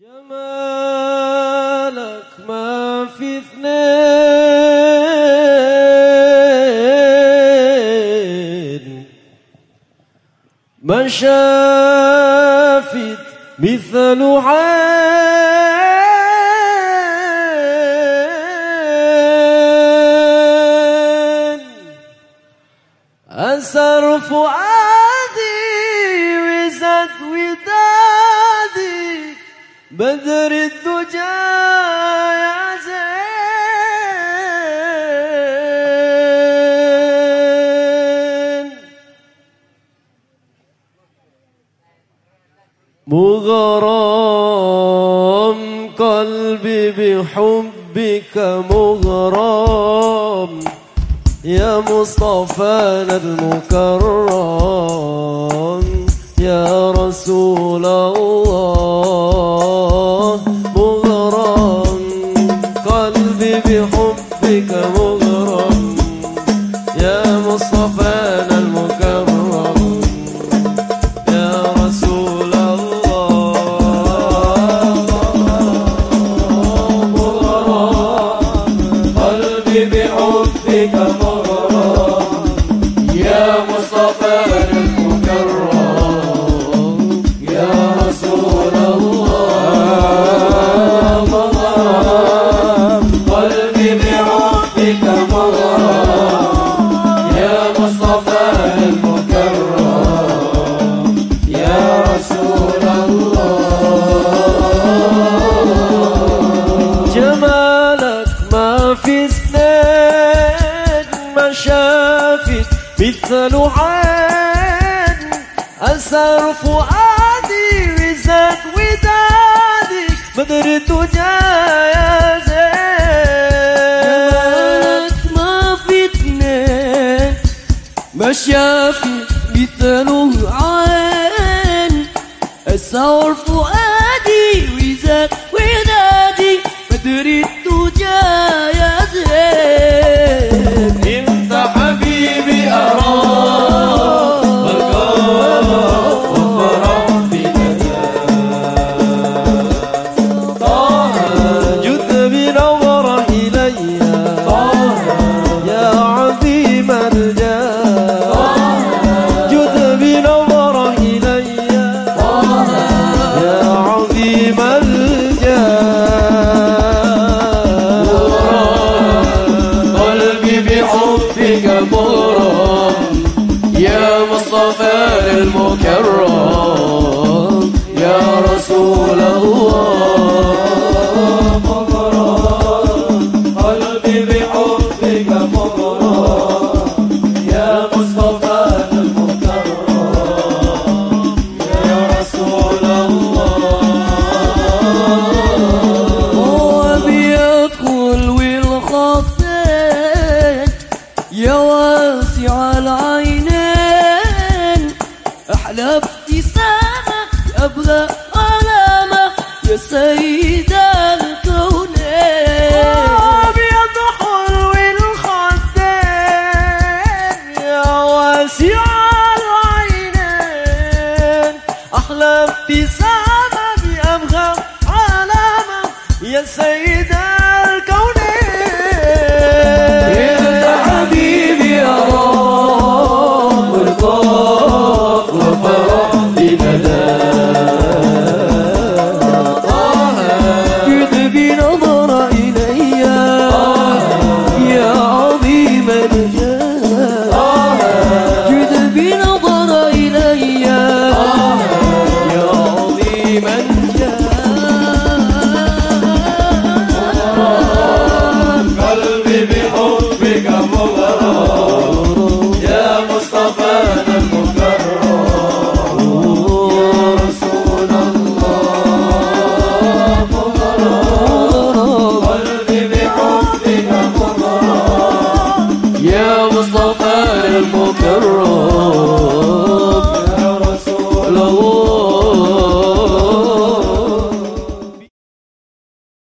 جمالك ما في اثنين. ما شافت مثل عين. أسر فؤادي بدر الدجى يا زين. مغرم قلبي بحبك مغرم. يا مصطفى المكرم. يا رسول الله. قلبي بحبك مغرم. يا مصطفى المكرم. يا رسول الله. قلبي بحبك مغرم. في اثنين ما شافت مثل عين. أسر فؤادي وزاد ودادك بدر الدجى يا زين. ما في اتنين ما شافي مثله عين. الثور فؤادي المكرم. يا رسول الله. مغرم قلبي بحبك مغرم يا مصطفى أحلى ابتسامة أبغى علامة يا سيد الكونين بيدخل والخدين يا واسع العينين أحلى ابتسامة بأبغى علامة يا سيد المكرم